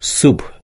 soup